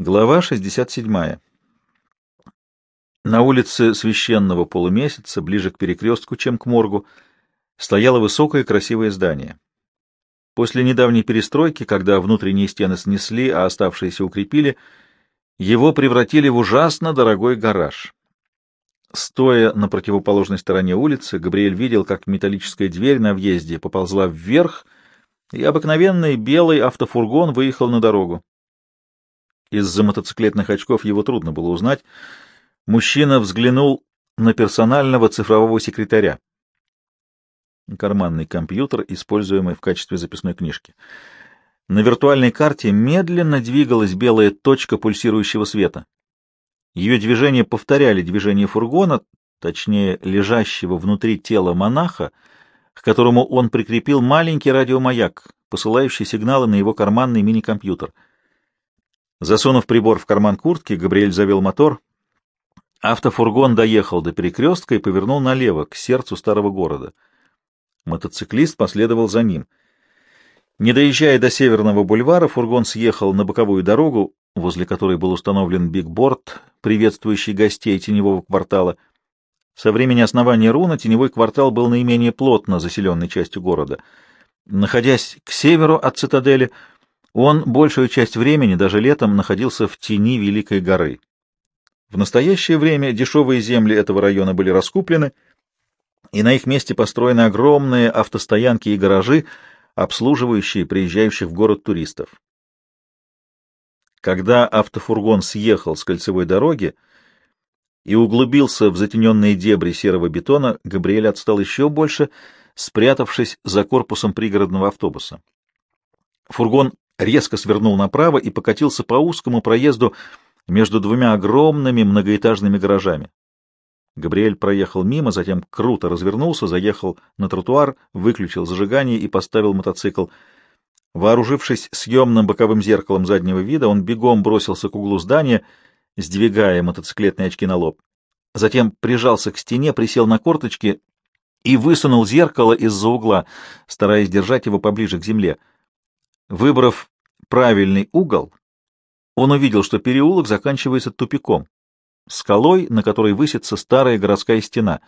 Глава 67. На улице священного полумесяца, ближе к перекрестку, чем к моргу, стояло высокое красивое здание. После недавней перестройки, когда внутренние стены снесли, а оставшиеся укрепили, его превратили в ужасно дорогой гараж. Стоя на противоположной стороне улицы, Габриэль видел, как металлическая дверь на въезде поползла вверх, и обыкновенный белый автофургон выехал на дорогу. Из-за мотоциклетных очков его трудно было узнать. Мужчина взглянул на персонального цифрового секретаря. Карманный компьютер, используемый в качестве записной книжки. На виртуальной карте медленно двигалась белая точка пульсирующего света. Ее движения повторяли движение фургона, точнее, лежащего внутри тела монаха, к которому он прикрепил маленький радиомаяк, посылающий сигналы на его карманный мини-компьютер — Засунув прибор в карман куртки, Габриэль завел мотор. Автофургон доехал до перекрестка и повернул налево, к сердцу старого города. Мотоциклист последовал за ним. Не доезжая до Северного бульвара, фургон съехал на боковую дорогу, возле которой был установлен бигборд, приветствующий гостей теневого квартала. Со времени основания Руна теневой квартал был наименее плотно заселенной частью города. Находясь к северу от цитадели, он большую часть времени, даже летом, находился в тени Великой горы. В настоящее время дешевые земли этого района были раскуплены, и на их месте построены огромные автостоянки и гаражи, обслуживающие приезжающих в город туристов. Когда автофургон съехал с кольцевой дороги и углубился в затененные дебри серого бетона, Габриэль отстал еще больше, спрятавшись за корпусом пригородного автобуса. Фургон резко свернул направо и покатился по узкому проезду между двумя огромными многоэтажными гаражами. Габриэль проехал мимо, затем круто развернулся, заехал на тротуар, выключил зажигание и поставил мотоцикл. Вооружившись съемным боковым зеркалом заднего вида, он бегом бросился к углу здания, сдвигая мотоциклетные очки на лоб. Затем прижался к стене, присел на корточки и высунул зеркало из-за угла, стараясь держать его поближе к земле. Выбрав правильный угол, он увидел, что переулок заканчивается тупиком, скалой, на которой высится старая городская стена.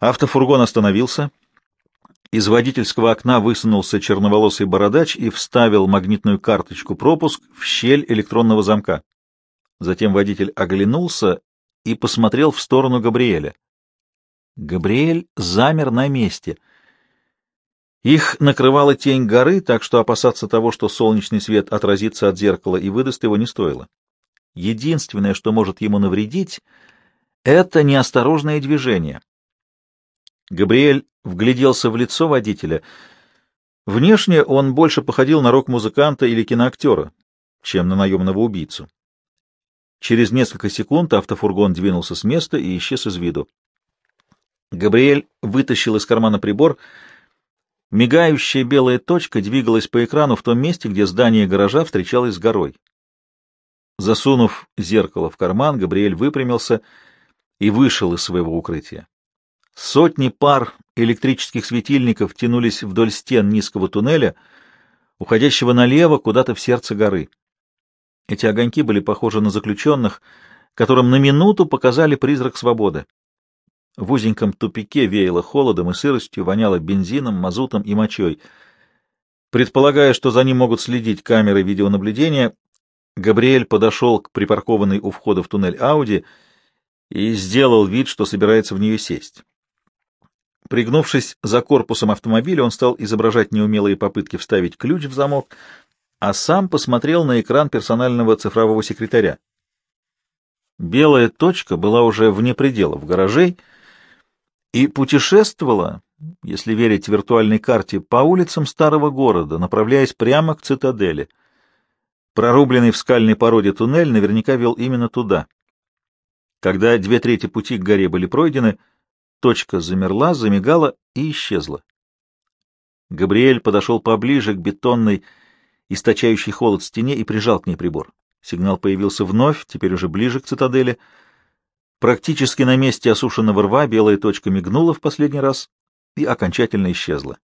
Автофургон остановился. Из водительского окна высунулся черноволосый бородач и вставил магнитную карточку пропуск в щель электронного замка. Затем водитель оглянулся и посмотрел в сторону Габриэля. Габриэль замер на месте — их накрывала тень горы, так что опасаться того, что солнечный свет отразится от зеркала и выдаст его, не стоило. Единственное, что может ему навредить, — это неосторожное движение. Габриэль вгляделся в лицо водителя. Внешне он больше походил на рок-музыканта или киноактера, чем на наемного убийцу. Через несколько секунд автофургон двинулся с места и исчез из виду. Габриэль вытащил из кармана прибор — Мигающая белая точка двигалась по экрану в том месте, где здание гаража встречалось с горой. Засунув зеркало в карман, Габриэль выпрямился и вышел из своего укрытия. Сотни пар электрических светильников тянулись вдоль стен низкого туннеля, уходящего налево куда-то в сердце горы. Эти огоньки были похожи на заключенных, которым на минуту показали призрак свободы. В узеньком тупике веяло холодом и сыростью, воняло бензином, мазутом и мочой. Предполагая, что за ним могут следить камеры видеонаблюдения, Габриэль подошел к припаркованной у входа в туннель Ауди и сделал вид, что собирается в нее сесть. Пригнувшись за корпусом автомобиля, он стал изображать неумелые попытки вставить ключ в замок, а сам посмотрел на экран персонального цифрового секретаря. Белая точка была уже вне пределов гаражей, и путешествовала, если верить виртуальной карте, по улицам старого города, направляясь прямо к цитадели. Прорубленный в скальной породе туннель наверняка вел именно туда. Когда две трети пути к горе были пройдены, точка замерла, замигала и исчезла. Габриэль подошел поближе к бетонной, источающей холод стене и прижал к ней прибор. Сигнал появился вновь, теперь уже ближе к цитадели — Практически на месте осушенного рва белая точка мигнула в последний раз и окончательно исчезла.